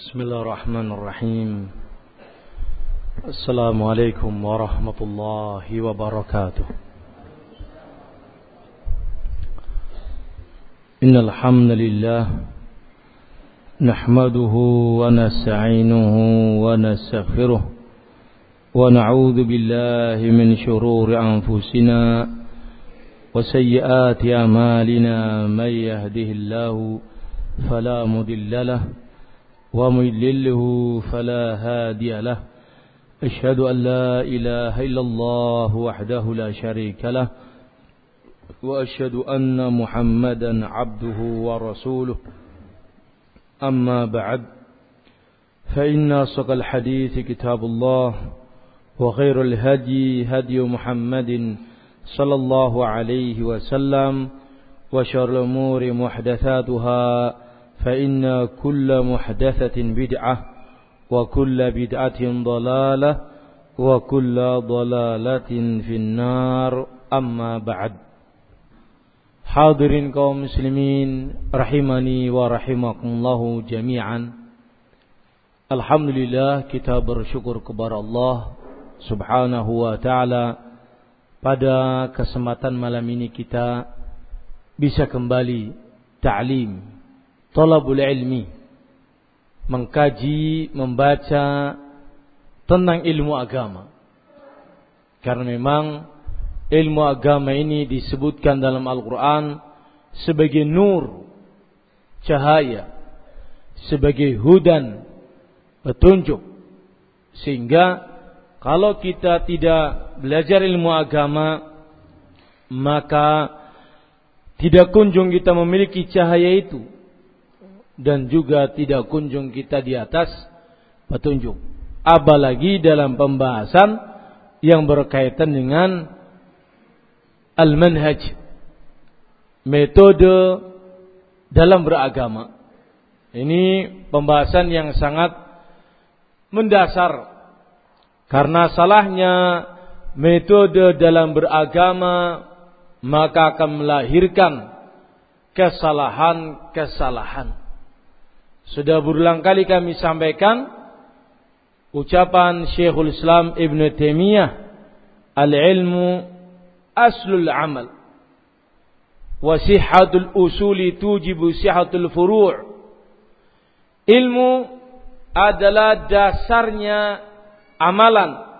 بسم الله الرحمن الرحيم السلام عليكم ورحمة الله وبركاته إن الحمد لله نحمده ونستعينه ونستغفره ونعوذ بالله من شرور أنفسنا وسيئات أعمالنا من يهده الله فلا مضل له ومن فلا هادي له. أشهد أن لا إله إلا الله وحده لا شريك له. وأشهد أن محمدا عبده ورسوله. أما بعد فإن أصدق الحديث كتاب الله وخير الهدي هدي محمد صلى الله عليه وسلم وشر الأمور محدثاتها فإن كل محدثة بدعة وكل بدعة ضلالة وكل ضلالة في النار أما بعد Hadirin kaum muslimin rahimani wa rahimakumullahu jami'an. Alhamdulillah kita bersyukur kepada Allah Subhanahu wa taala pada kesempatan malam ini kita bisa kembali ta'lim talabul ilmi mengkaji, membaca tentang ilmu agama. Karena memang ilmu agama ini disebutkan dalam Al-Quran sebagai nur, cahaya, sebagai hudan, petunjuk. Sehingga kalau kita tidak belajar ilmu agama, maka tidak kunjung kita memiliki cahaya itu dan juga tidak kunjung kita di atas petunjuk. Apalagi dalam pembahasan yang berkaitan dengan al-manhaj, metode dalam beragama. Ini pembahasan yang sangat mendasar karena salahnya metode dalam beragama maka akan melahirkan kesalahan-kesalahan. Sudah berulang kali kami sampaikan ucapan Syekhul Islam Ibn Taimiyah al-ilmu aslul amal wa sihhatul usuli tujibu sihhatul furu' ilmu adalah dasarnya amalan.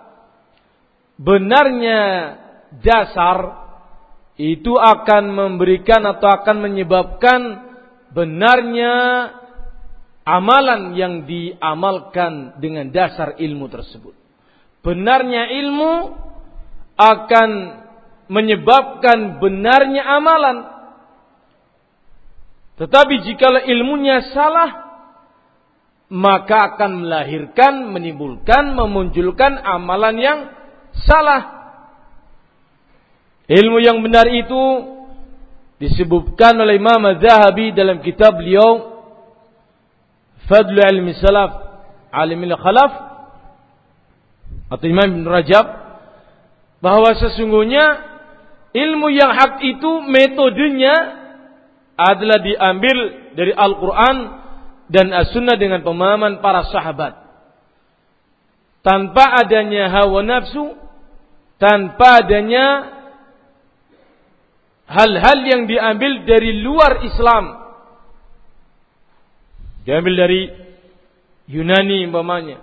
Benarnya dasar itu akan memberikan atau akan menyebabkan benarnya amalan yang diamalkan dengan dasar ilmu tersebut. Benarnya ilmu akan menyebabkan benarnya amalan. Tetapi jika ilmunya salah, maka akan melahirkan, menimbulkan, memunculkan amalan yang salah. Ilmu yang benar itu disebutkan oleh Imam Az-Zahabi dalam kitab beliau fadlu ilmi salaf alimil khalaf atau Imam Ibn Rajab bahwa sesungguhnya ilmu yang hak itu metodenya adalah diambil dari Al-Quran dan As-Sunnah dengan pemahaman para sahabat. Tanpa adanya hawa nafsu, tanpa adanya hal-hal yang diambil dari luar Islam Diambil dari Yunani umpamanya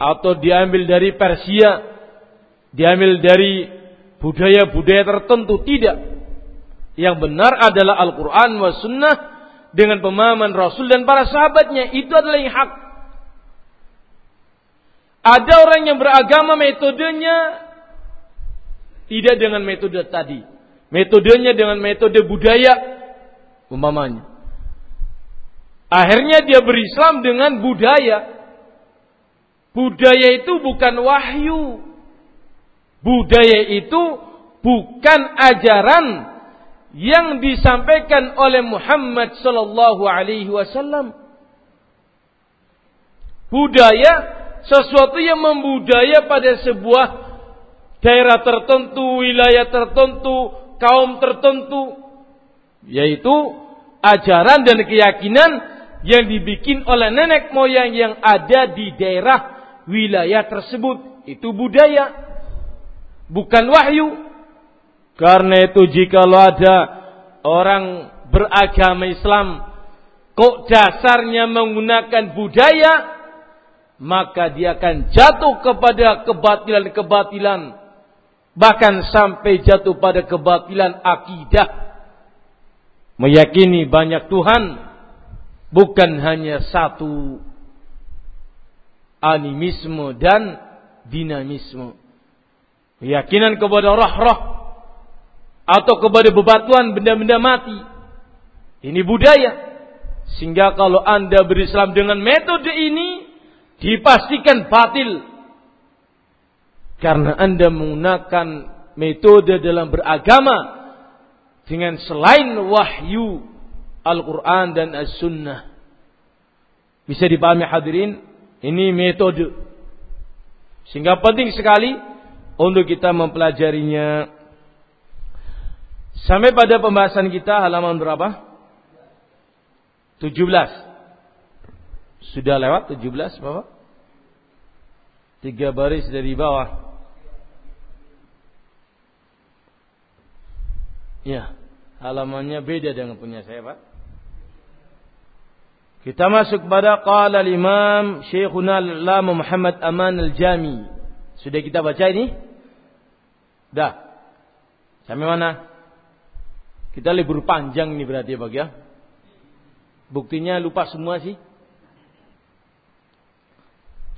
atau diambil dari Persia, diambil dari budaya-budaya tertentu tidak. Yang benar adalah Al-Quran wa Sunnah dengan pemahaman Rasul dan para sahabatnya. Itu adalah yang hak. Ada orang yang beragama metodenya tidak dengan metode tadi. Metodenya dengan metode budaya umpamanya. Akhirnya dia berislam dengan budaya. Budaya itu bukan wahyu. Budaya itu bukan ajaran yang disampaikan oleh Muhammad sallallahu alaihi wasallam. Budaya sesuatu yang membudaya pada sebuah daerah tertentu, wilayah tertentu, kaum tertentu, yaitu ajaran dan keyakinan yang dibikin oleh nenek moyang yang ada di daerah wilayah tersebut. Itu budaya. Bukan wahyu. Karena itu jikalau ada orang beragama Islam kok dasarnya menggunakan budaya maka dia akan jatuh kepada kebatilan-kebatilan bahkan sampai jatuh pada kebatilan akidah meyakini banyak Tuhan bukan hanya satu animisme dan dinamisme. Keyakinan kepada roh-roh atau kepada bebatuan benda-benda mati. Ini budaya. Sehingga kalau anda berislam dengan metode ini dipastikan batil. Karena Anda menggunakan metode dalam beragama dengan selain wahyu Al-Quran dan As-Sunnah. Bisa dipahami hadirin? Ini metode. Sehingga penting sekali untuk kita mempelajarinya. Sampai pada pembahasan kita halaman berapa? 17. Sudah lewat 17 Bapak? Tiga baris dari bawah. Ya, halamannya beda dengan punya saya, Pak. Kita masuk pada qala al-imam Syekhuna Lama Muhammad Aman al-Jami. Sudah kita baca ini? Dah. Sampai mana? Kita libur panjang ini berarti ya Pak ya. Buktinya lupa semua sih.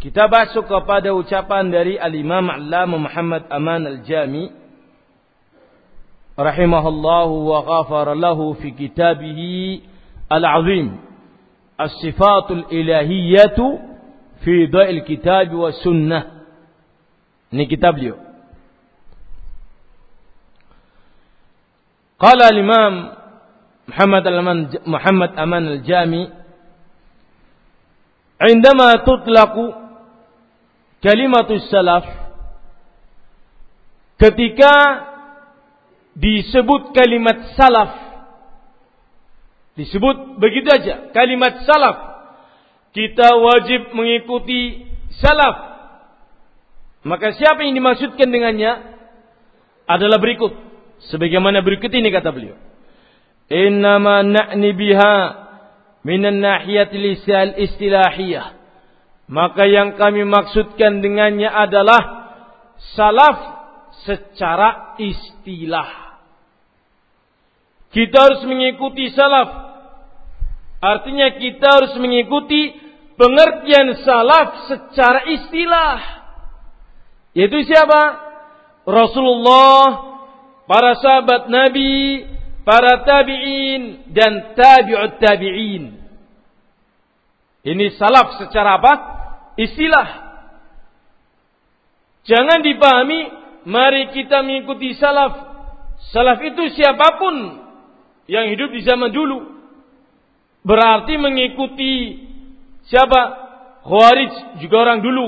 Kita masuk kepada ucapan dari al-imam Muhammad Aman al-Jami. Rahimahullahu wa ghafara lahu fi kitabihi al-azim العظيم الصفات الإلهية في ضوء الكتاب والسنة ini kitab beliau قال الإمام محمد الأمان محمد أمان الجامي عندما تطلق كلمة السلف ketika disebut kalimat salaf. Disebut begitu aja, kalimat salaf. Kita wajib mengikuti salaf. Maka siapa yang dimaksudkan dengannya adalah berikut. Sebagaimana berikut ini kata beliau. Innama na'ni biha minan nahiyatil istilahiyah. Maka yang kami maksudkan dengannya adalah salaf secara istilah. Kita harus mengikuti salaf. Artinya kita harus mengikuti pengertian salaf secara istilah. Yaitu siapa? Rasulullah, para sahabat Nabi, para tabi'in dan tabi'ut tabi'in. Ini salaf secara apa? Istilah. Jangan dipahami, mari kita mengikuti salaf. Salaf itu siapa pun yang hidup di zaman dulu. Berarti mengikuti siapa? Khawarij juga orang dulu.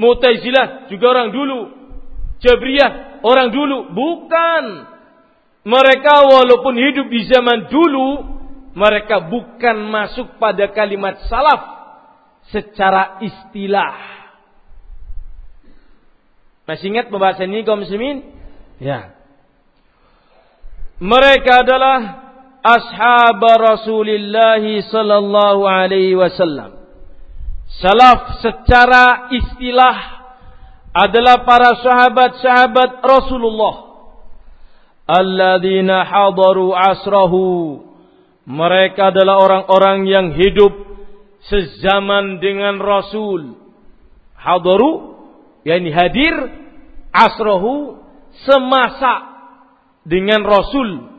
Mu'tazilah juga orang dulu. Jabriyah orang dulu. Bukan. Mereka walaupun hidup di zaman dulu, mereka bukan masuk pada kalimat salaf secara istilah. Masih ingat pembahasan ini kaum muslimin? Ya. Mereka adalah ashab Rasulullah sallallahu alaihi wasallam. Salaf secara istilah adalah para sahabat-sahabat Rasulullah. Alladzina hadaru asrahu. Mereka adalah orang-orang yang hidup sezaman dengan Rasul. Hadaru, yakni hadir asrahu semasa dengan Rasul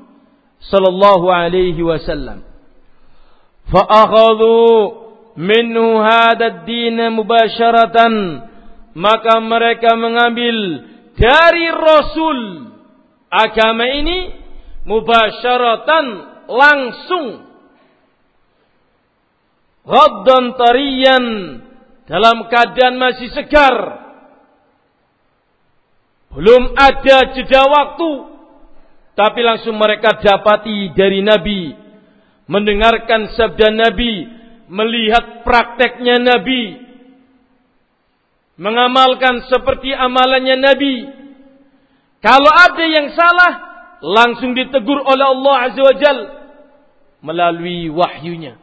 sallallahu alaihi wasallam. Fa'akhadhu minhu hadha ad-din mubasharatan maka mereka mengambil dari Rasul agama ini mubasharatan langsung. Ghaddan tariyan. Dalam keadaan masih segar. Belum ada jeda waktu tapi langsung mereka dapati dari Nabi. Mendengarkan sabda Nabi. melihat prakteknya Nabi, mengamalkan seperti amalannya Nabi. Kalau ada yang salah, langsung ditegur oleh Allah Azza wa Jal melalui wahyunya.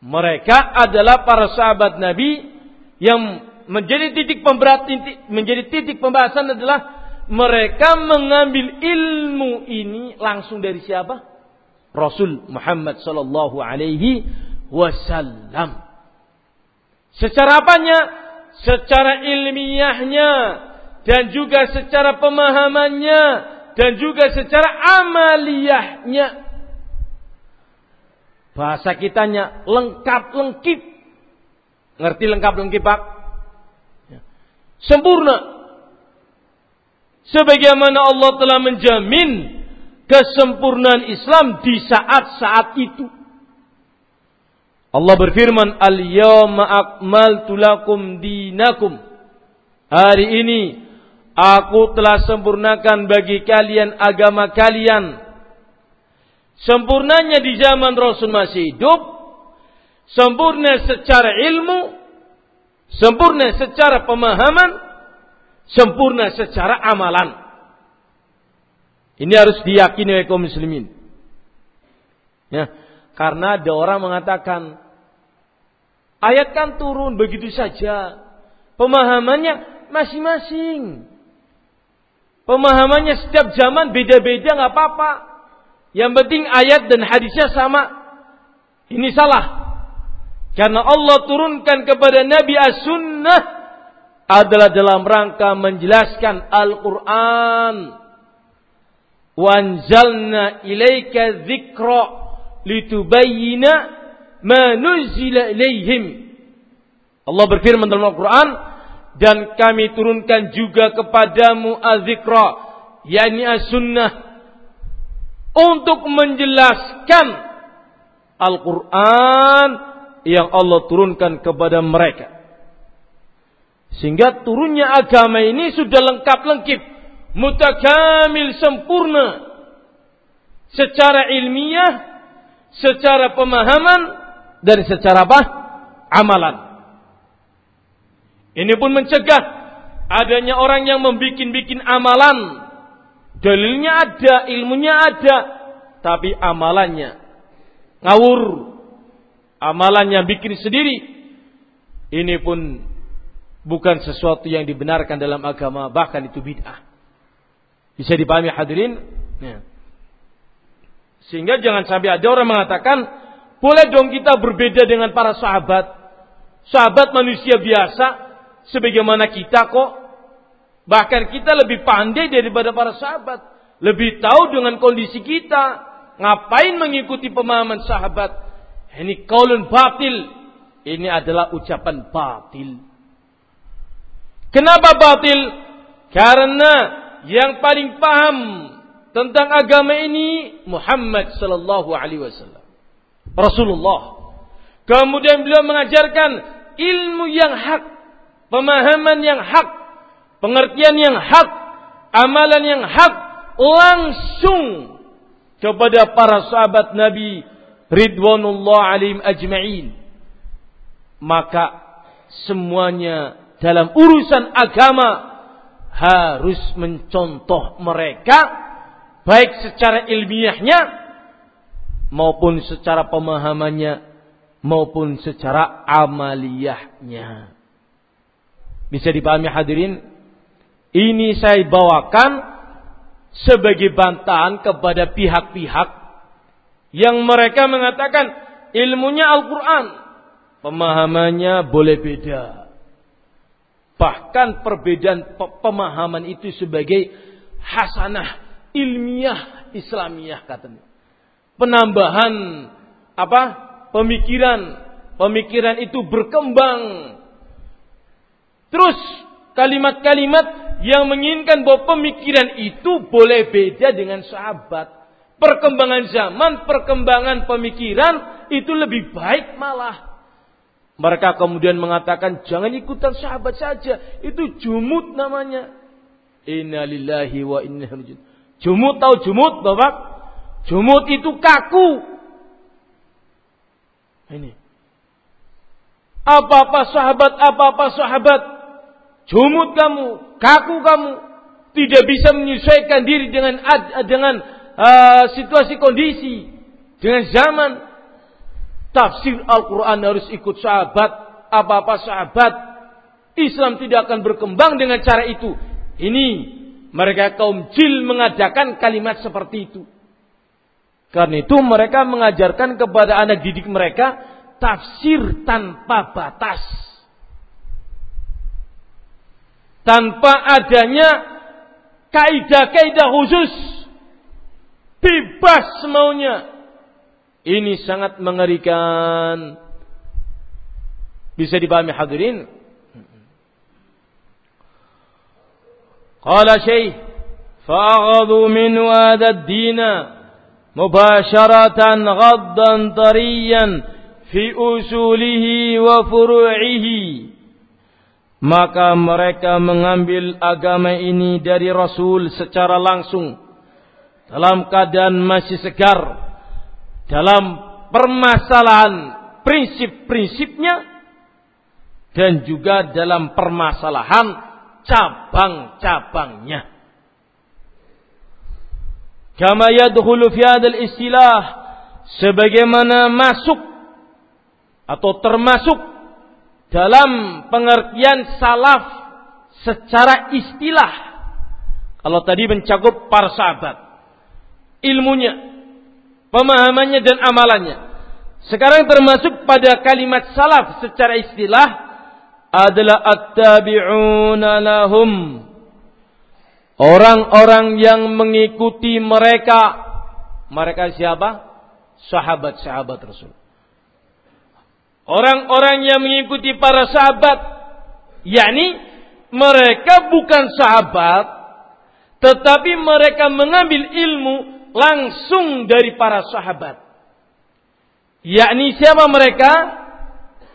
Mereka adalah para sahabat Nabi yang menjadi titik pemberat menjadi titik pembahasan adalah mereka mengambil ilmu ini langsung dari siapa? Rasul Muhammad sallallahu alaihi wasallam. Secara apanya? Secara ilmiahnya dan juga secara pemahamannya dan juga secara amaliyahnya. Bahasa kitanya lengkap lengkip. Ngerti lengkap lengkip Pak? Ya. Sempurna. Sebagaimana Allah telah menjamin kesempurnaan Islam di saat-saat itu. Allah berfirman, "Al-yawma akmaltu lakum dinakum." Hari ini aku telah sempurnakan bagi kalian agama kalian. Sempurnanya di zaman Rasul masih hidup, sempurna secara ilmu, sempurna secara pemahaman, sempurna secara amalan. Ini harus diyakini oleh kaum muslimin. Ya, karena ada orang mengatakan ayat kan turun begitu saja. Pemahamannya masing-masing. Pemahamannya setiap zaman beda-beda nggak apa-apa. Yang penting ayat dan hadisnya sama. Ini salah. Karena Allah turunkan kepada Nabi as-sunnah adalah dalam rangka menjelaskan Al-Quran wanzalna ilaika dzikra litubayyina ma nuzila ilaihim. Allah berfirman dalam Al-Quran, dan kami turunkan juga kepadamu az-zikra, yakni as-sunnah, untuk menjelaskan Al-Quran yang Allah turunkan kepada mereka. Sehingga turunnya agama ini sudah lengkap-lengkip mutakamil sempurna secara ilmiah, secara pemahaman dan secara apa? amalan. Ini pun mencegah adanya orang yang membikin-bikin amalan. Dalilnya ada, ilmunya ada, tapi amalannya ngawur. Amalannya bikin sendiri. Ini pun bukan sesuatu yang dibenarkan dalam agama, bahkan itu bid'ah. Bisa dipahami hadirin? Ya. Sehingga jangan sampai ada orang mengatakan, boleh dong kita berbeda dengan para sahabat. Sahabat manusia biasa, sebagaimana kita kok. Bahkan kita lebih pandai daripada para sahabat. Lebih tahu dengan kondisi kita. Ngapain mengikuti pemahaman sahabat? Ini kaulun batil. Ini adalah ucapan batil. Kenapa batil? Karena yang paling paham tentang agama ini Muhammad sallallahu alaihi wasallam. Rasulullah. Kemudian beliau mengajarkan ilmu yang hak, pemahaman yang hak, pengertian yang hak, amalan yang hak langsung kepada para sahabat Nabi ridwanullah alim ajma'in. Maka semuanya dalam urusan agama harus mencontoh mereka baik secara ilmiahnya maupun secara pemahamannya maupun secara amaliyahnya. Bisa dipahami hadirin? Ini saya bawakan sebagai bantahan kepada pihak-pihak yang mereka mengatakan ilmunya Al-Quran. Pemahamannya boleh beda. Bahkan perbedaan pemahaman itu sebagai hasanah ilmiah Islamiyah katanya. Penambahan apa? Pemikiran, pemikiran itu berkembang. Terus kalimat-kalimat yang menginginkan bahwa pemikiran itu boleh beda dengan sahabat. Perkembangan zaman, perkembangan pemikiran itu lebih baik malah. Mereka kemudian mengatakan jangan ikutan sahabat saja. Itu jumut namanya. Inna lillahi wa inna ilaihi Jumut tahu jumut Bapak? Jumut itu kaku. Ini. Apa-apa sahabat, apa-apa sahabat. Jumut kamu, kaku kamu. Tidak bisa menyesuaikan diri dengan dengan uh, situasi kondisi. Dengan zaman. Tafsir Al-Quran harus ikut sahabat. Apa-apa sahabat. Islam tidak akan berkembang dengan cara itu. Ini mereka kaum jil mengadakan kalimat seperti itu. Karena itu mereka mengajarkan kepada anak didik mereka tafsir tanpa batas. Tanpa adanya kaidah-kaidah khusus. Bebas maunya. Ini sangat mengerikan. Bisa dipahami hadirin? Qala syaih. Fa'agadu min wada dina mubasharatan ghaddan tariyan fi usulihi wa furu'ihi. Maka mereka mengambil agama ini dari Rasul secara langsung dalam keadaan masih segar dalam permasalahan prinsip-prinsipnya dan juga dalam permasalahan cabang-cabangnya. Kama yadkhulu fi istilah sebagaimana masuk atau termasuk dalam pengertian salaf secara istilah. Kalau tadi mencakup para sahabat, ilmunya, pemahamannya dan amalannya. Sekarang termasuk pada kalimat salaf secara istilah adalah at-tabi'una lahum. Orang-orang yang mengikuti mereka. Mereka siapa? Sahabat-sahabat Rasul. Orang-orang yang mengikuti para sahabat. yakni mereka bukan sahabat. Tetapi mereka mengambil ilmu langsung dari para sahabat. Yakni siapa mereka?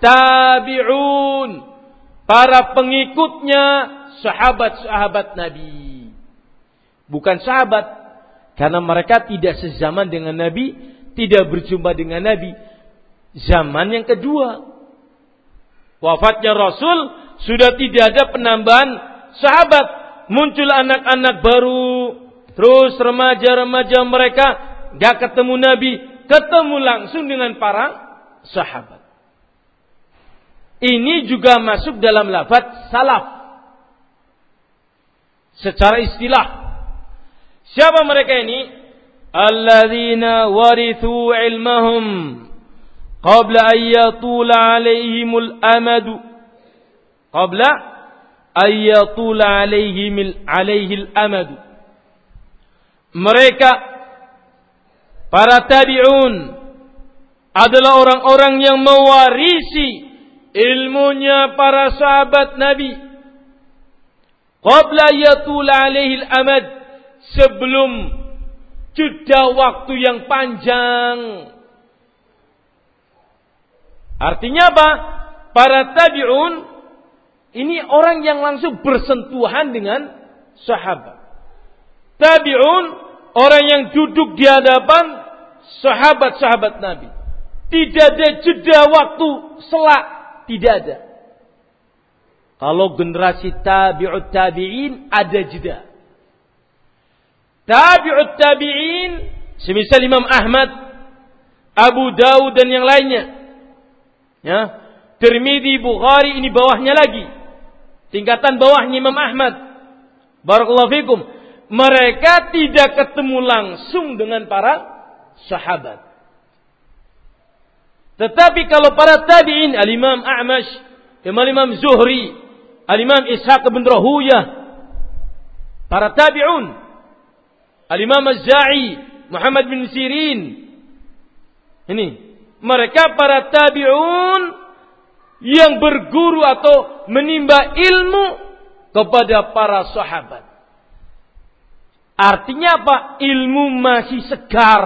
Tabi'un para pengikutnya sahabat-sahabat Nabi. Bukan sahabat karena mereka tidak sezaman dengan Nabi, tidak berjumpa dengan Nabi. Zaman yang kedua, wafatnya Rasul sudah tidak ada penambahan sahabat, muncul anak-anak baru, terus remaja-remaja mereka gak ketemu Nabi, ketemu langsung dengan para sahabat. Ini juga masuk dalam lafaz salaf. Secara istilah. Siapa mereka ini? Alladzina warithu ilmahum qabla an yatula alaihimul amadu. Qabla an yatula alaihim alaihil amadu. Mereka para tabi'un adalah orang-orang yang mewarisi ilmunya para sahabat Nabi. Qabla yatul alaihi amad sebelum jeda waktu yang panjang. Artinya apa? Para tabi'un ini orang yang langsung bersentuhan dengan sahabat. Tabi'un orang yang duduk di hadapan sahabat-sahabat Nabi. Tidak ada jeda waktu selak tidak ada. Kalau generasi tabi'ut tabi'in ada jeda. Tabi'ut tabi'in semisal Imam Ahmad, Abu Dawud dan yang lainnya. Ya, Tirmidzi, Bukhari ini bawahnya lagi. Tingkatan bawahnya Imam Ahmad. Barakallahu fikum. Mereka tidak ketemu langsung dengan para sahabat. Tetapi kalau para tabi'in, al-imam A'mash, al-imam Zuhri, al-imam Ishaq bin Rahuyah, para tabi'un, al-imam Az-Za'i, Muhammad bin Sirin, ini, mereka para tabi'un yang berguru atau menimba ilmu kepada para sahabat. Artinya apa? Ilmu masih segar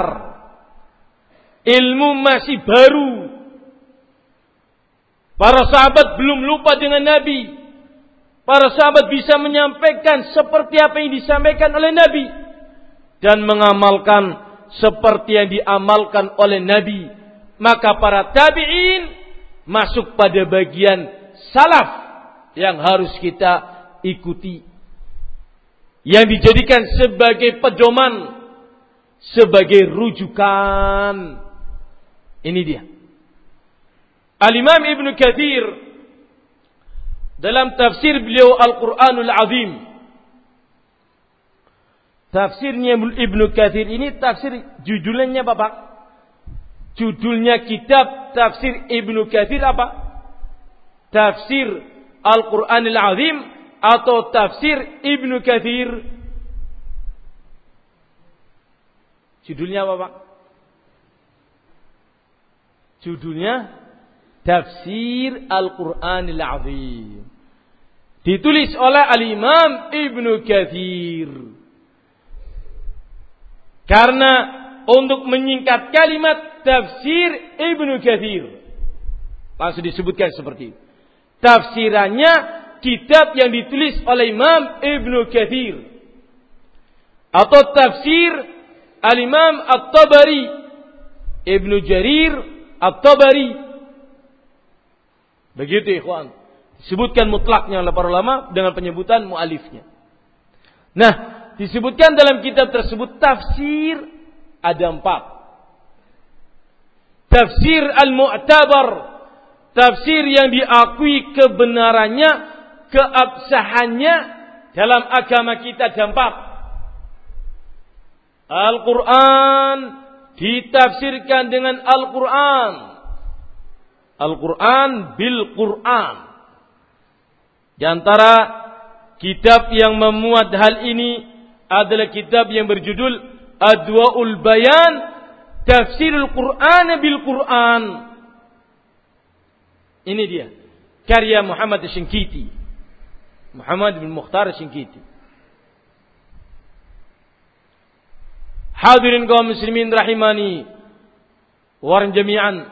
Ilmu masih baru. Para sahabat belum lupa dengan Nabi. Para sahabat bisa menyampaikan seperti apa yang disampaikan oleh Nabi. Dan mengamalkan seperti yang diamalkan oleh Nabi. maka para tabi'in masuk pada bagian salaf yang harus kita ikuti. Yang dijadikan sebagai pedoman, sebagai rujukan. Ini dia. Al-Imam Ibn Kathir dalam tafsir beliau Al-Quranul Azim. Tafsirnya Ibn Kathir ini tafsir judulnya Bapak. Judulnya kitab tafsir Ibnu Katsir apa? Tafsir Al-Qur'anil Azim atau tafsir Ibnu Katsir? Judulnya apa, Pak? Judulnya Tafsir Al-Qur'anil Azim. Ditulis oleh Al-Imam Ibnu Katsir. Karena untuk menyingkat kalimat tafsir Ibnu Kathir. Langsung disebutkan seperti itu. Tafsirannya kitab yang ditulis oleh Imam Ibnu Kathir. Atau tafsir Al-Imam At-Tabari. Ibnu Jarir At-Tabari. Begitu ikhwan. Disebutkan mutlaknya oleh para ulama dengan penyebutan mualifnya. Nah, disebutkan dalam kitab tersebut tafsir ada empat tafsir al-mu'tabar, tafsir yang diakui kebenarannya, keabsahannya dalam agama kita dampak. Al-Quran ditafsirkan dengan Al-Quran. Al-Quran bil Quran. Di antara kitab yang memuat hal ini adalah kitab yang berjudul Adwaul Bayan tafsirul Quran bil Quran. Ini dia. Karya Muhammad Shinkiti. Muhammad bin Mukhtar Shinkiti. Hadirin kaum muslimin rahimani. Waran jami'an.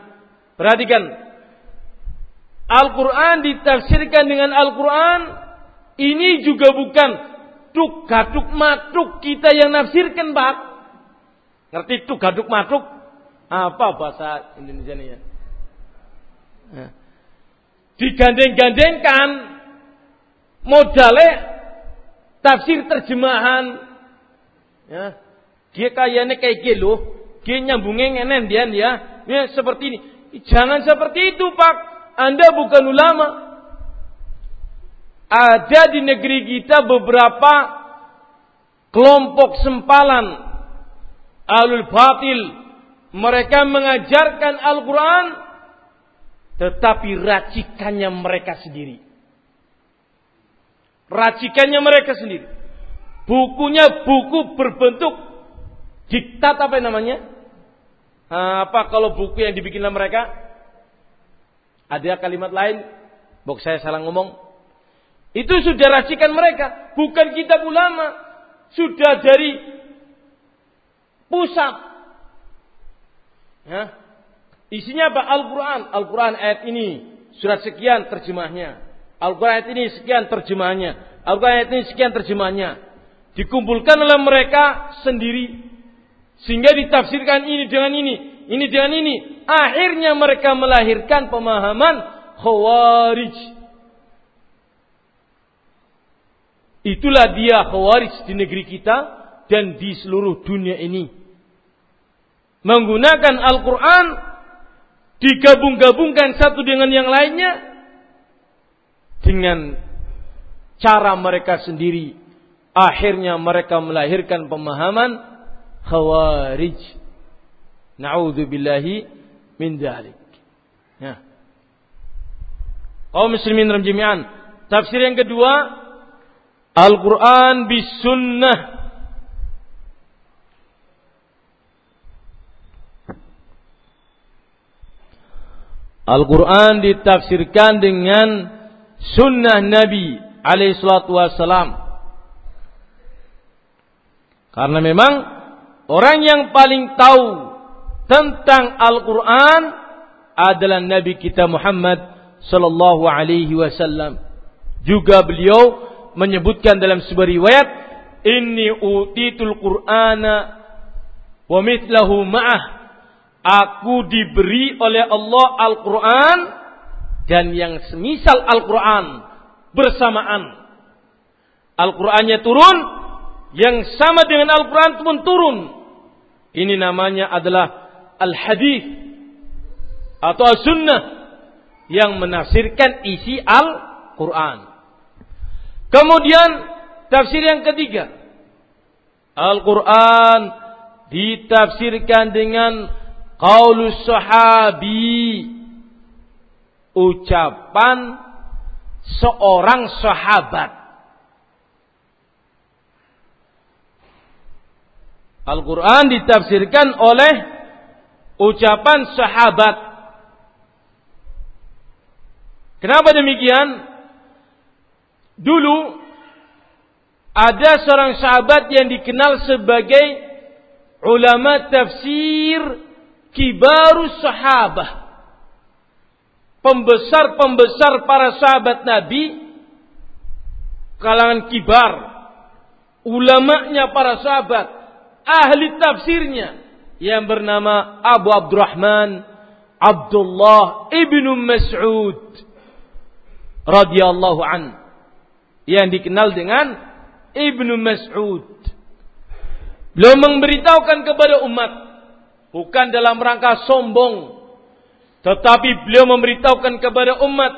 Perhatikan. Al-Quran ditafsirkan dengan Al-Quran. Ini juga bukan tuk gatuk matuk kita yang nafsirkan pak. Ngerti itu gaduk maduk? Apa bahasa Indonesia ini ya? ya. Digandeng-gandengkan modalnya tafsir terjemahan. Ya. Dia kayaknya kayak gitu Dia nyambungnya ngenen dia ya. Ya seperti ini. Jangan seperti itu Pak. Anda bukan ulama. Ada di negeri kita beberapa kelompok sempalan alul batil mereka mengajarkan Al-Quran tetapi racikannya mereka sendiri racikannya mereka sendiri bukunya buku berbentuk diktat apa namanya apa kalau buku yang dibikin oleh mereka ada kalimat lain bok saya salah ngomong itu sudah racikan mereka bukan kitab ulama sudah dari pusat. Ya. Isinya apa? Al-Quran. Al-Quran ayat ini. Surat sekian terjemahnya. Al-Quran ayat ini sekian terjemahnya. Al-Quran ayat ini sekian terjemahnya. Dikumpulkan oleh mereka sendiri. Sehingga ditafsirkan ini dengan ini. Ini dengan ini. Akhirnya mereka melahirkan pemahaman khawarij. Itulah dia khawarij di negeri kita dan di seluruh dunia ini menggunakan Al-Quran digabung-gabungkan satu dengan yang lainnya dengan cara mereka sendiri. Akhirnya mereka melahirkan pemahaman khawarij. Na'udzubillahi min dzalik ya. Kaum muslimin jami'an tafsir yang kedua Al-Quran bis sunnah. Al-Quran ditafsirkan dengan sunnah Nabi alaihi salatu. Karena memang orang yang paling tahu tentang Al-Quran adalah Nabi kita Muhammad sallallahu alaihi wasallam. Juga beliau menyebutkan dalam sebuah riwayat, "Inni utitul Qur'ana wa mithlahu ma'ah Aku diberi oleh Allah Al-Quran dan yang semisal Al-Quran bersamaan. Al-Qurannya turun, yang sama dengan Al-Quran pun turun. Ini namanya adalah Al-Hadith atau As-Sunnah yang menafsirkan isi Al-Quran. Kemudian tafsir yang ketiga. Al-Quran ditafsirkan dengan qaulus sahabi ucapan seorang sahabat Al-Quran ditafsirkan oleh ucapan sahabat. Kenapa demikian? Dulu ada seorang sahabat yang dikenal sebagai ulama tafsir kibarus sahabah. Pembesar-pembesar para sahabat Nabi kalangan kibar, ulamanya para sahabat, ahli tafsirnya yang bernama Abu Abdurrahman Abdullah ibnu Mas'ud radhiyallahu an yang dikenal dengan Ibnu Mas'ud. Beliau memberitahukan kepada umat bukan dalam rangka sombong tetapi beliau memberitahukan kepada umat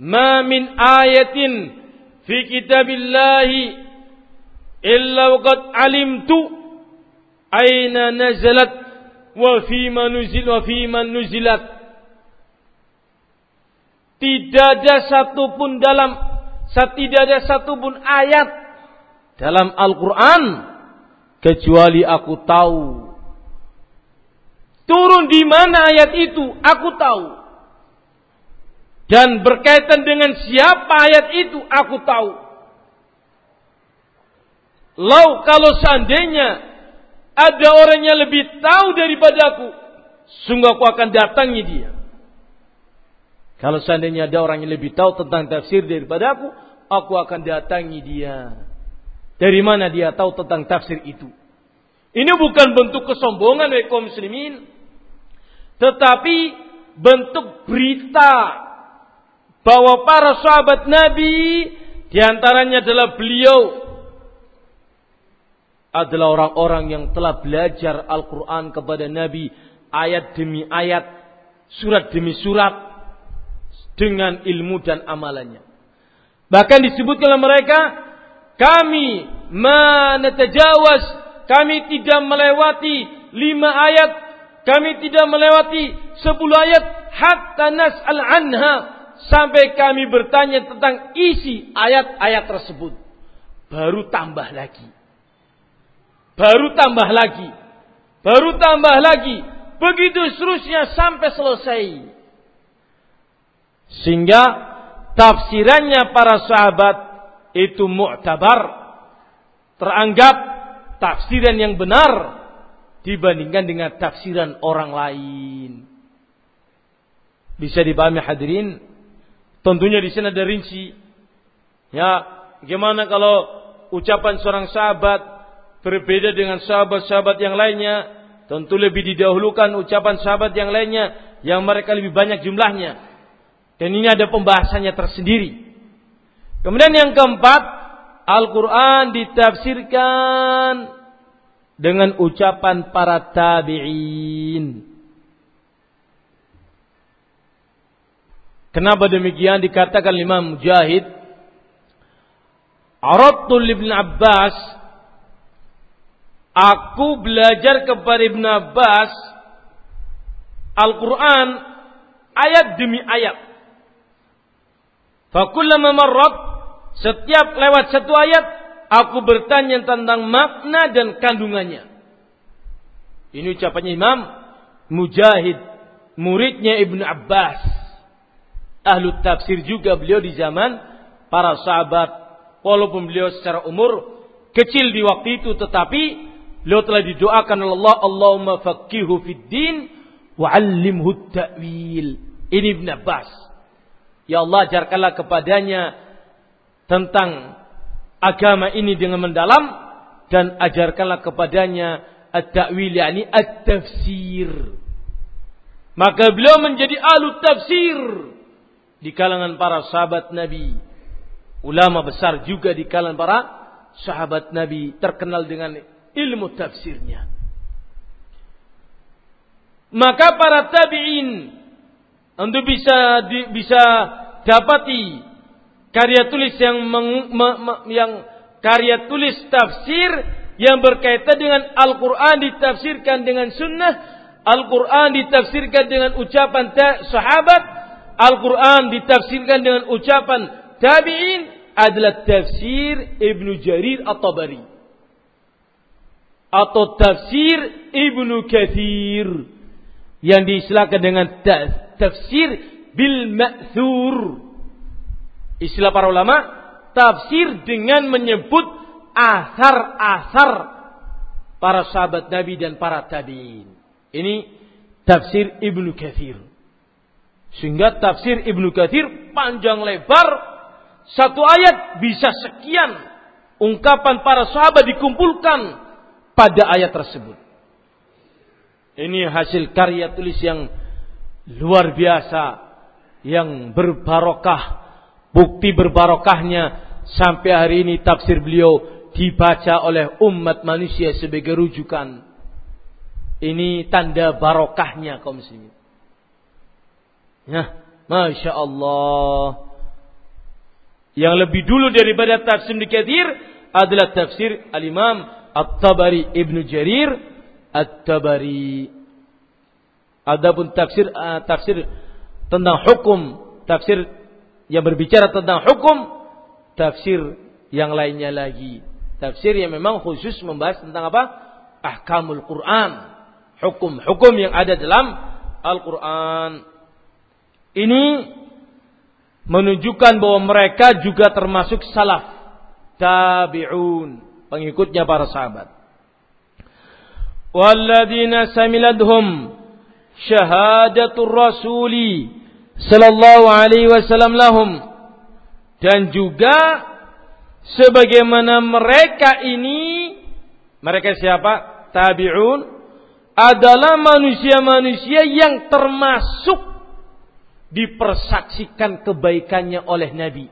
ma min ayatin fi kitabillahi illa waqad alimtu aina nazalat wa fi nuzil wa fi nuzilat. Tidak ada satu pun dalam tidak ada satu pun ayat dalam Al-Quran kecuali aku tahu Turun di mana ayat itu, aku tahu. Dan berkaitan dengan siapa ayat itu, aku tahu. Lau kalau seandainya ada orang yang lebih tahu daripada aku, sungguh aku akan datangi dia. Kalau seandainya ada orang yang lebih tahu tentang tafsir daripada aku, aku akan datangi dia. Dari mana dia tahu tentang tafsir itu? Ini bukan bentuk kesombongan dari kaum muslimin. Tetapi bentuk berita bahwa para sahabat Nabi di antaranya adalah beliau adalah orang-orang yang telah belajar Al-Quran kepada Nabi ayat demi ayat, surat demi surat dengan ilmu dan amalannya. Bahkan disebutkan oleh mereka, kami menetajawaz, kami tidak melewati lima ayat kami tidak melewati sepuluh ayat hatta nas'al anha sampai kami bertanya tentang isi ayat-ayat tersebut. Baru tambah lagi. Baru tambah lagi. Baru tambah lagi. Begitu seterusnya sampai selesai. Sehingga tafsirannya para sahabat itu mu'tabar. Teranggap tafsiran yang benar dibandingkan dengan tafsiran orang lain. Bisa dipahami hadirin? Tentunya di sini ada rinci. Ya, gimana kalau ucapan seorang sahabat berbeda dengan sahabat-sahabat yang lainnya? Tentu lebih didahulukan ucapan sahabat yang lainnya yang mereka lebih banyak jumlahnya. Dan ini ada pembahasannya tersendiri. Kemudian yang keempat, Al-Quran ditafsirkan dengan ucapan para tabi'in. Kenapa demikian dikatakan Imam Mujahid? Aradtu Ibn Abbas Aku belajar kepada Ibn Abbas Al-Quran ayat demi ayat. Fakullama marrat setiap lewat satu ayat Aku bertanya tentang makna dan kandungannya. Ini ucapannya Imam Mujahid, muridnya Ibnu Abbas. Ahlu tafsir juga beliau di zaman para sahabat. Walaupun beliau secara umur kecil di waktu itu. Tetapi beliau telah didoakan oleh Allah. Allahumma faqihu fid din wa'allimhu ta'wil. Ini Ibn Abbas. Ya Allah ajarkanlah kepadanya tentang agama ini dengan mendalam dan ajarkanlah kepadanya at-ta'wil yakni at-tafsir. Maka beliau menjadi alu tafsir di kalangan para sahabat Nabi. Ulama besar juga di kalangan para sahabat Nabi terkenal dengan ilmu tafsirnya. Maka para tabi'in untuk bisa di, bisa dapati karya tulis yang meng, me, me, yang karya tulis tafsir yang berkaitan dengan Al-Quran ditafsirkan dengan sunnah, Al-Quran ditafsirkan dengan ucapan sahabat, Al-Quran ditafsirkan dengan ucapan tabi'in adalah tafsir Ibnu Jarir At-Tabari atau tafsir Ibnu Kathir yang diistilahkan dengan tafsir bil ma'thur. Istilah para ulama, tafsir dengan menyebut asar-asar para sahabat Nabi dan para tabi'in. Ini tafsir Ibnu Kathir. Sehingga tafsir Ibnu Kathir panjang lebar satu ayat bisa sekian ungkapan para sahabat dikumpulkan pada ayat tersebut. Ini hasil karya tulis yang luar biasa yang berbarokah bukti berbarokahnya sampai hari ini tafsir beliau dibaca oleh umat manusia sebagai rujukan. Ini tanda barokahnya kaum muslimin. Ya masya Allah yang lebih dulu daripada tafsir Katsir adalah tafsir al-Imam At-Tabari Ibnu Jarir At-Tabari. Adapun tafsir uh, tafsir tentang hukum, tafsir yang berbicara tentang hukum, tafsir yang lainnya lagi. Tafsir yang memang khusus membahas tentang apa? Ahkamul Quran. Hukum-hukum yang ada dalam Al-Quran. Ini menunjukkan bahwa mereka juga termasuk salaf. Tabi'un. Pengikutnya para sahabat. Walladina samiladhum syahadatul rasuli sallallahu alaihi wasallam lahum dan juga sebagaimana mereka ini mereka siapa tabi'un adalah manusia-manusia yang termasuk dipersaksikan kebaikannya oleh Nabi.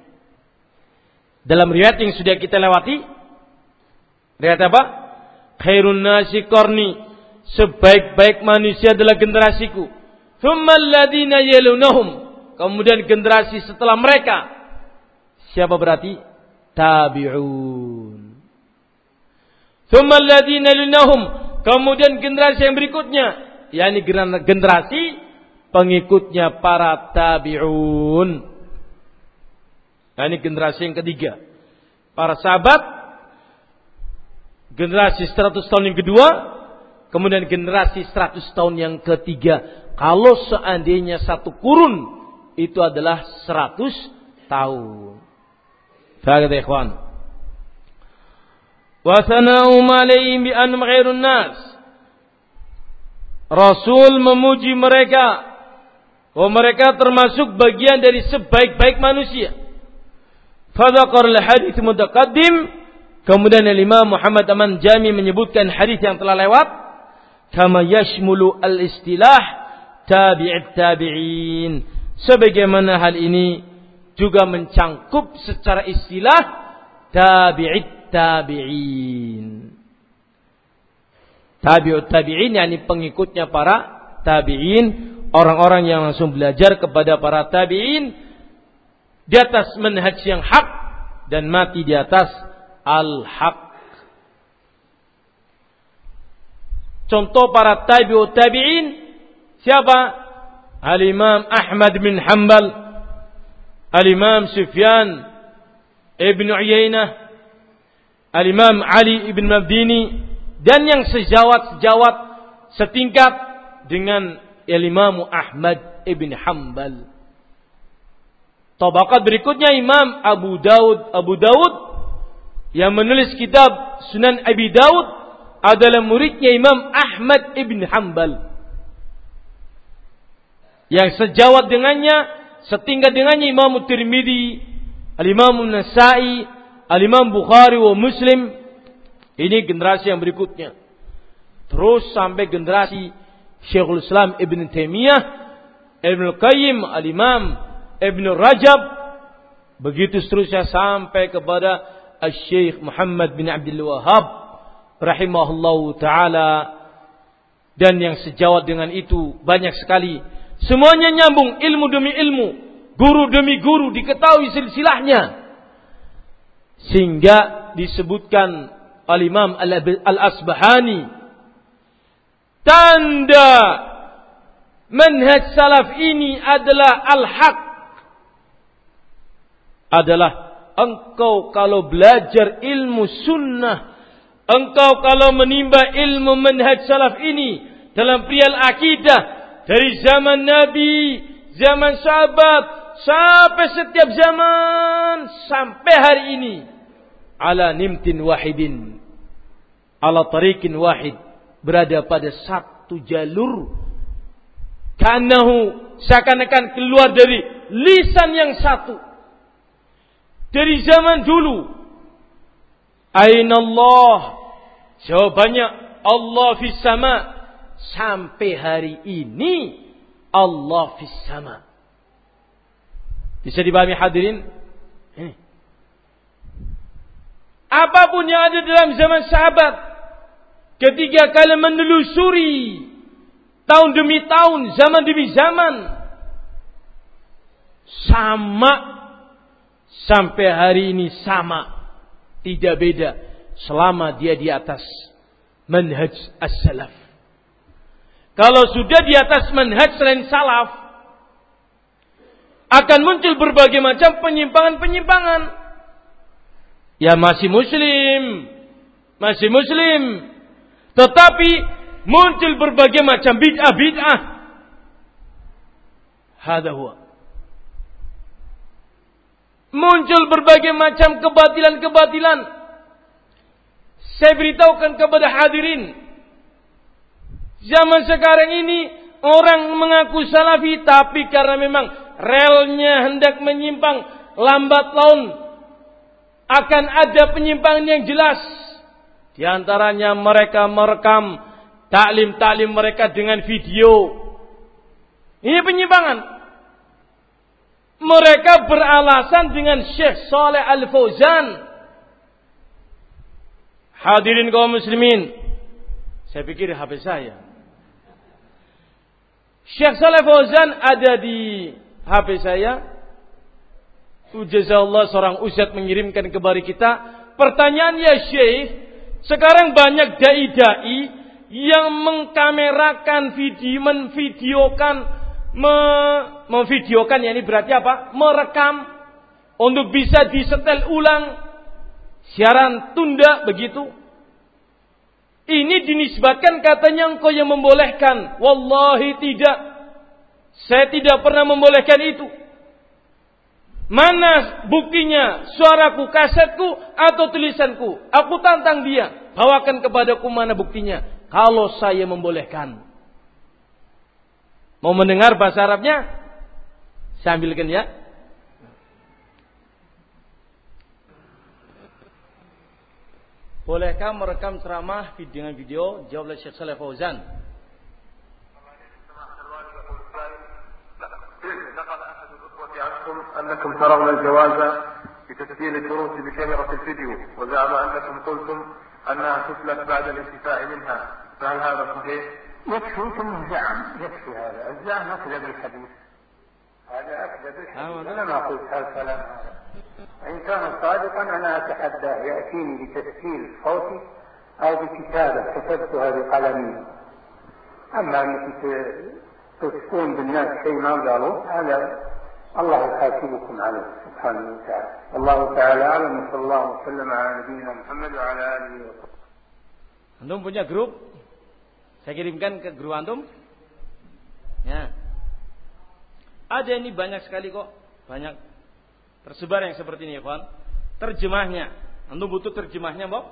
Dalam riwayat yang sudah kita lewati, riwayat apa? Khairun nasi korni sebaik-baik manusia adalah generasiku. Kemudian generasi setelah mereka. Siapa berarti? Tabi'un. Yalunahum. Kemudian generasi yang berikutnya. yakni generasi pengikutnya para tabi'un. ini generasi yang ketiga. Para sahabat. Generasi 100 tahun yang kedua Kemudian generasi 100 tahun yang ketiga. Kalau seandainya satu kurun itu adalah 100 tahun. Fakat ikhwan. Wa sana'um bi khairun nas. Rasul memuji mereka bahwa mereka termasuk bagian dari sebaik-baik manusia. Fadzakar al-hadits mutaqaddim Kemudian Imam Muhammad Aman Jami menyebutkan hadis yang telah lewat kama yashmulu al-istilah tabi'it tabi'in. Sebagaimana hal ini juga mencangkup secara istilah tabi'it tabi'in. Tabi'ut tabi'in yakni pengikutnya para tabi'in, orang-orang yang langsung belajar kepada para tabi'in di atas manhaj yang hak dan mati di atas al-haq. Contoh para tabi'ut tabi'in siapa? Al-Imam Ahmad bin Hanbal, Al-Imam Sufyan Ibn Uyainah, Al-Imam Ali Ibn Mabdini dan yang sejawat-sejawat setingkat dengan Al-Imam Ahmad Ibn Hanbal. Tabakat berikutnya Imam Abu Daud Abu Daud yang menulis kitab Sunan Abi Daud adalah muridnya Imam Ahmad ibn Hanbal. Yang sejawat dengannya, setingkat dengannya Imam Tirmidzi, Al-Imam Nasai, Al-Imam Bukhari wa Muslim. Ini generasi yang berikutnya. Terus sampai generasi Syekhul Islam Ibn Taimiyah, Ibn Qayyim, Al-Imam Ibn Rajab, begitu seterusnya sampai kepada Syekh Muhammad bin Abdul Wahab rahimahullahu taala dan yang sejawat dengan itu banyak sekali. Semuanya nyambung ilmu demi ilmu, guru demi guru diketahui silsilahnya. Sehingga disebutkan Al-Imam Al-Asbahani tanda manhaj salaf ini adalah al-haq adalah engkau kalau belajar ilmu sunnah engkau kalau menimba ilmu manhaj salaf ini dalam prial akidah dari zaman Nabi, zaman sahabat, sampai setiap zaman, sampai hari ini. Ala nimtin wahidin. Ala tarikin wahid. Berada pada satu jalur. Kanahu seakan-akan keluar dari lisan yang satu. Dari zaman dulu. Aina Allah. Jawabannya Allah fis sama' sampai hari ini Allah fis sama. Bisa dipahami hadirin? Ini. Apa pun yang ada dalam zaman sahabat, ketika kalian menelusuri tahun demi tahun, zaman demi zaman, sama sampai hari ini sama, tidak beda selama dia di atas manhaj as-salaf. Kalau sudah di atas manhaj selain salaf, akan muncul berbagai macam penyimpangan-penyimpangan. Ya masih muslim, masih muslim. Tetapi muncul berbagai macam bid'ah-bid'ah. Hada huwa. Muncul berbagai macam kebatilan-kebatilan. Saya beritahukan kepada hadirin Zaman sekarang ini orang mengaku salafi tapi karena memang relnya hendak menyimpang lambat laun akan ada penyimpangan yang jelas. Di antaranya mereka merekam taklim-taklim mereka dengan video. Ini penyimpangan. Mereka beralasan dengan Syekh Saleh Al-Fauzan. Hadirin kaum muslimin. Saya pikir HP saya. Syekh Saleh Fauzan ada di HP saya. Ujazallah seorang ustaz mengirimkan kepada kita. Pertanyaan ya Syekh, sekarang banyak dai-dai yang mengkamerakan video, menvideokan, me, memvideokan ya ini berarti apa? Merekam untuk bisa disetel ulang siaran tunda begitu. Ini dinisbatkan katanya engkau yang membolehkan. Wallahi tidak. Saya tidak pernah membolehkan itu. Mana buktinya? Suaraku, kasetku, atau tulisanku? Aku tantang dia. Bawakan kepadaku mana buktinya. Kalau saya membolehkan. Mau mendengar bahasa Arabnya? Saya ambilkan ya. Bolehkah merekam ceramah dengan video? Jawablah Syekh Saleh Fauzan. أنكم ترون الجواز بتسجيل الدروس بكاميرا الفيديو وزعم أنكم قلتم أنها تسلك بعد الانتفاء منها فهل هذا صحيح؟ يكفي ثم زعم يكفي هذا الزعم أكذب الحديث هذا أكذب الحديث أنا ما قلت هذا الكلام هذا إن كان صادقا أنا أتحداه يأتيني بتسجيل صوتي أو بكتابة كتبتها بقلمي أما أنك تفتون بالناس شيء ما قالوا هذا الله يحاسبكم عليه سبحانه وتعالى الله تعالى أعلم وصلى الله وسلم على نبينا محمد وعلى آله وصحبه Antum punya grup? Saya kirimkan ke grup antum. Ya. Ada ini banyak sekali kok. Banyak Tersebar yang seperti ini, ya Terjemahnya. Antum butuh terjemahnya, Bob?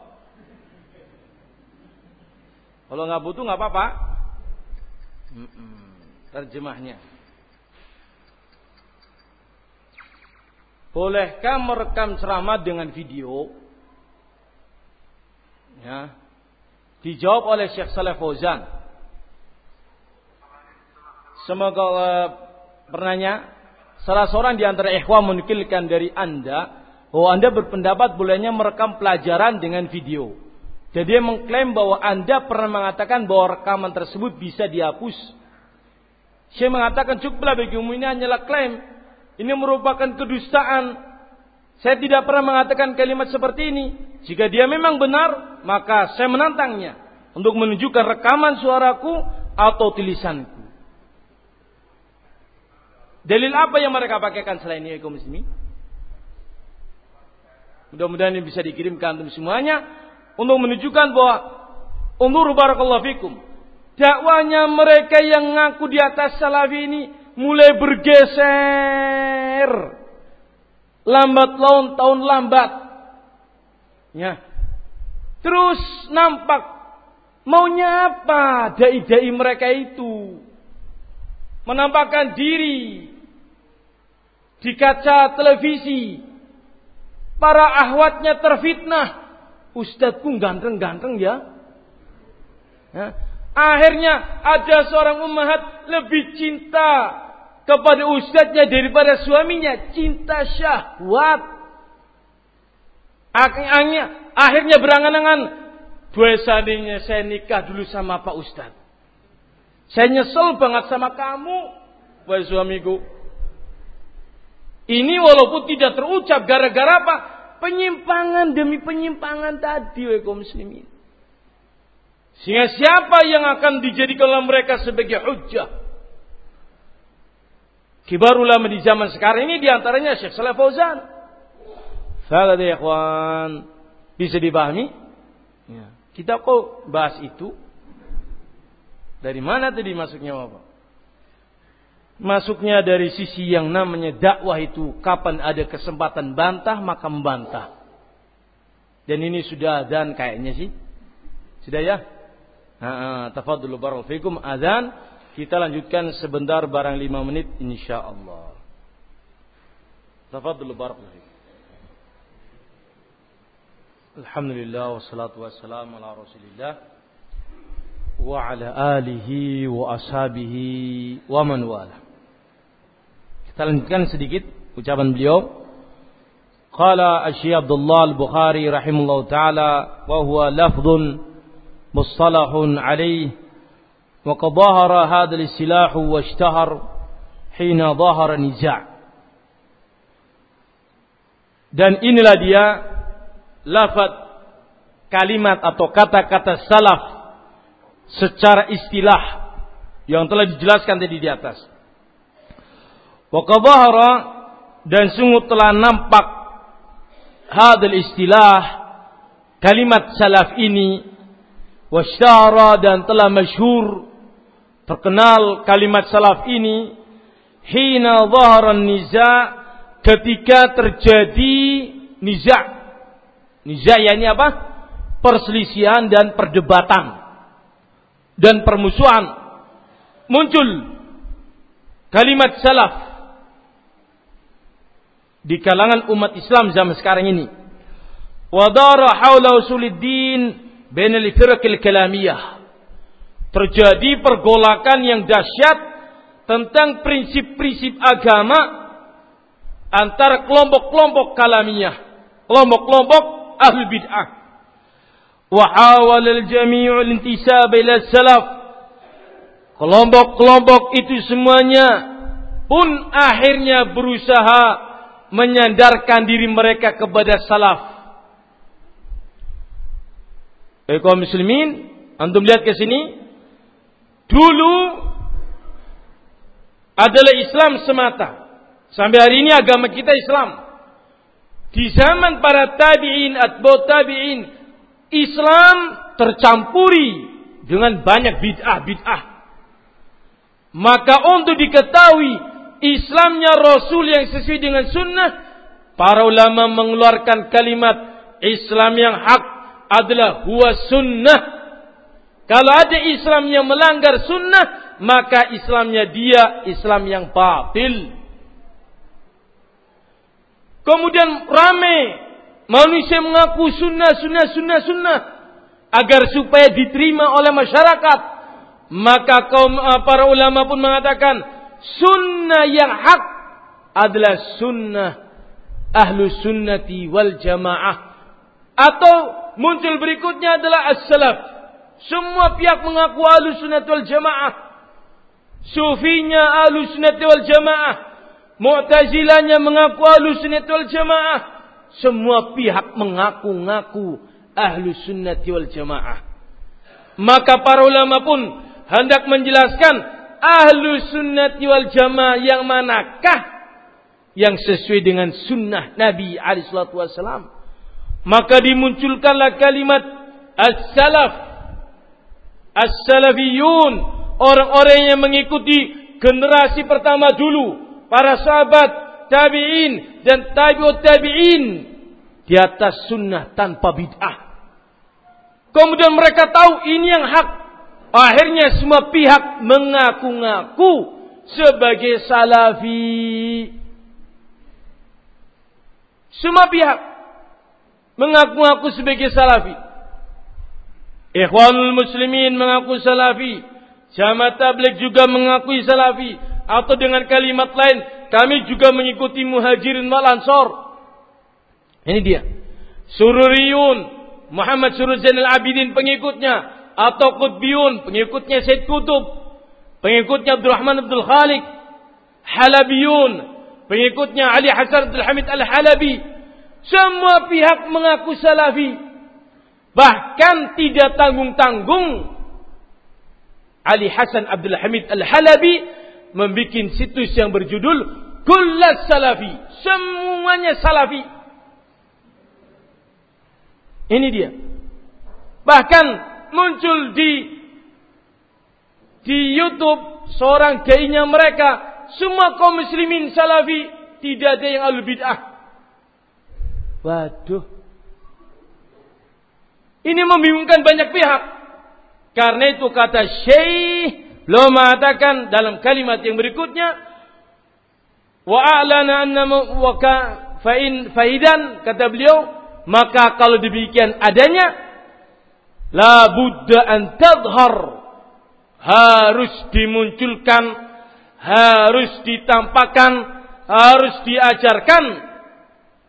Kalau nggak butuh nggak apa-apa. Terjemahnya. Bolehkah merekam ceramah dengan video? Ya. Dijawab oleh Syekh Saleh Fauzan. Semoga uh, pernahnya salah seorang di antara ikhwah menukilkan dari Anda bahwa Anda berpendapat bolehnya merekam pelajaran dengan video. Jadi dia mengklaim bahwa Anda pernah mengatakan bahwa rekaman tersebut bisa dihapus. Saya mengatakan cukuplah bagi umum ini hanyalah klaim. Ini merupakan kedustaan. Saya tidak pernah mengatakan kalimat seperti ini. Jika dia memang benar, maka saya menantangnya untuk menunjukkan rekaman suaraku atau tulisanku. Dalil apa yang mereka pakaikan selain ini kaum muslimin? Mudah-mudahan ini bisa dikirimkan untuk semuanya untuk menunjukkan bahwa umur barakallahu fikum. Dakwanya mereka yang ngaku di atas salafi ini mulai bergeser. Lambat laun tahun lambat. Ya. Terus nampak maunya apa dai-dai mereka itu? Menampakkan diri di kaca televisi. Para ahwatnya terfitnah. Ustadzku ganteng-ganteng ya. ya. Akhirnya ada seorang ummahat lebih cinta kepada ustadznya daripada suaminya. Cinta syahwat. Akhirnya, akhirnya berangan-angan. Dua seandainya saya nikah dulu sama Pak Ustadz. Saya nyesel banget sama kamu, wahai suamiku. Ini walaupun tidak terucap gara-gara apa? Penyimpangan demi penyimpangan tadi wa kaum muslimin. Sehingga siapa yang akan dijadikan oleh mereka sebagai hujjah? Kibar ulama di zaman sekarang ini di antaranya Syekh Saleh Fauzan. Fagad ya ikhwan. Bisa dipahami? Ya. Kita kok bahas itu? Dari mana tadi masuknya Bapak? Masuknya dari sisi yang namanya dakwah itu kapan ada kesempatan bantah maka membantah. Dan ini sudah azan kayaknya sih. Sudah ya? Tafadhulu barakallahu fikum azan. Kita lanjutkan sebentar barang lima menit insyaallah. Tafadhulu barakallahu fikum. Alhamdulillah wassalatu wassalamu ala Rasulillah wa ala alihi wa ashabihi wa man wala. Kita lanjutkan sedikit ucapan beliau. Qala Asy Abdullah Al-Bukhari rahimahullah taala wa huwa lafdhun mustalahun alaih wa qad dhahara hadha al-istilah wa ishtahar hina dhahara niza' Dan inilah dia lafaz kalimat atau kata-kata salaf secara istilah yang telah dijelaskan tadi di atas. Wakabahara dan sungguh telah nampak hadal istilah kalimat salaf ini. Wasyara dan telah masyhur terkenal kalimat salaf ini. Hina zaharan niza ketika terjadi niza. Niza yakni apa? Perselisihan dan perdebatan dan permusuhan. Muncul kalimat salaf di kalangan umat Islam zaman sekarang ini. Wadara haula usuluddin bainal firqil kalamiyah. Terjadi pergolakan yang dahsyat tentang prinsip-prinsip agama antara kelompok-kelompok kalamiyah, kelompok-kelompok ahli bid'ah. Wa hawala al-jami'u al-intisab ila salaf. Kelompok-kelompok itu semuanya pun akhirnya berusaha menyandarkan diri mereka kepada salaf. Eh kaum muslimin, antum lihat ke sini. Dulu adalah Islam semata. Sampai hari ini agama kita Islam. Di zaman para tabi'in, atba'u tabi'in, Islam tercampuri dengan banyak bid'ah-bid'ah. Maka untuk diketahui Islamnya Rasul yang sesuai dengan sunnah, para ulama mengeluarkan kalimat Islam yang hak adalah huwa sunnah. Kalau ada Islam yang melanggar sunnah, maka Islamnya dia Islam yang batil. Kemudian ramai manusia mengaku sunnah, sunnah, sunnah, sunnah. Agar supaya diterima oleh masyarakat. Maka kaum uh, para ulama pun mengatakan sunnah yang hak adalah sunnah ahlu sunnati wal jamaah. Atau muncul berikutnya adalah as-salaf. Semua pihak mengaku ahlu sunnati wal jamaah. Sufinya ahlu sunnati wal jamaah. Mu'tazilahnya mengaku ahlu sunnati wal jamaah. Semua pihak mengaku-ngaku ahlu sunnati wal jamaah. Maka para ulama pun hendak menjelaskan ahlu sunnati wal jamaah yang manakah yang sesuai dengan sunnah Nabi alaihissalatu wassalam. Maka dimunculkanlah kalimat as-salaf. As-salafiyun. Orang-orang yang mengikuti generasi pertama dulu. Para sahabat, tabi'in dan tabi'ut tabi'in. Di atas sunnah tanpa bid'ah. Kemudian mereka tahu ini yang hak. Akhirnya semua pihak mengaku-ngaku sebagai salafi. Semua pihak mengaku-ngaku sebagai salafi. Ikhwanul muslimin mengaku salafi. Jamaah tabligh juga mengakui salafi. Atau dengan kalimat lain, kami juga mengikuti muhajirin wal ansor. Ini dia. Sururiyun Muhammad Surur Zainal Abidin pengikutnya atau Qutbiyun pengikutnya Said Kutub pengikutnya Abdurrahman Abdul Khalik Halabiyun pengikutnya Ali Hasan Abdul Hamid Al-Halabi. Semua pihak mengaku salafi. Bahkan tidak tanggung-tanggung Ali Hasan Abdul Hamid Al-Halabi membuat situs yang berjudul Kullas Salafi. Semuanya salafi. Ini dia. Bahkan muncul di di YouTube seorang gaynya mereka semua kaum muslimin salafi tidak ada yang al bid'ah. Waduh. Ini membingungkan banyak pihak. Karena itu kata Syekh lo mengatakan dalam kalimat yang berikutnya wa a'lana anna wa fa faidan kata beliau maka kalau demikian adanya la buddha an tadhar harus dimunculkan harus ditampakkan harus diajarkan.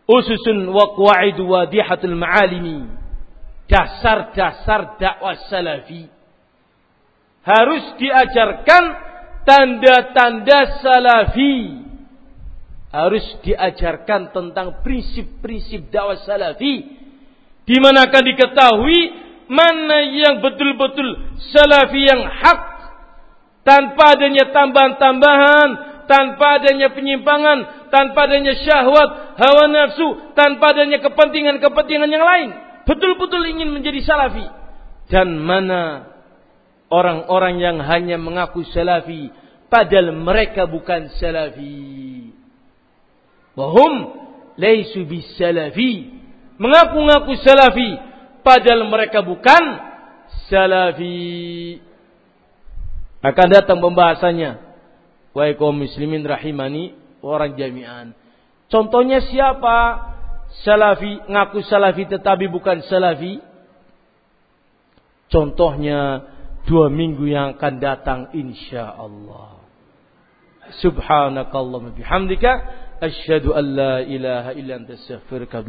Ususun wa qawaidu wadihatul ma'alimi. Dasar-dasar dakwah salafi. Harus diajarkan tanda-tanda salafi. Harus diajarkan tentang prinsip-prinsip dakwah salafi. Di mana akan diketahui mana yang betul-betul salafi yang hak tanpa adanya tambahan-tambahan tanpa adanya penyimpangan tanpa adanya syahwat hawa nafsu tanpa adanya kepentingan-kepentingan yang lain betul-betul ingin menjadi salafi dan mana orang-orang yang hanya mengaku salafi padahal mereka bukan salafi Wahum laisu bisalafi. Mengaku-ngaku salafi. Padahal mereka bukan salafi. Akan datang pembahasannya. Wahai kaum muslimin rahimani. Orang jami'an. Contohnya siapa? Salafi. Ngaku salafi tetapi bukan salafi. Contohnya dua minggu yang akan datang insya Allah. Subhanakallah bihamdika asyhadu an la ilaha illa anta astaghfiruka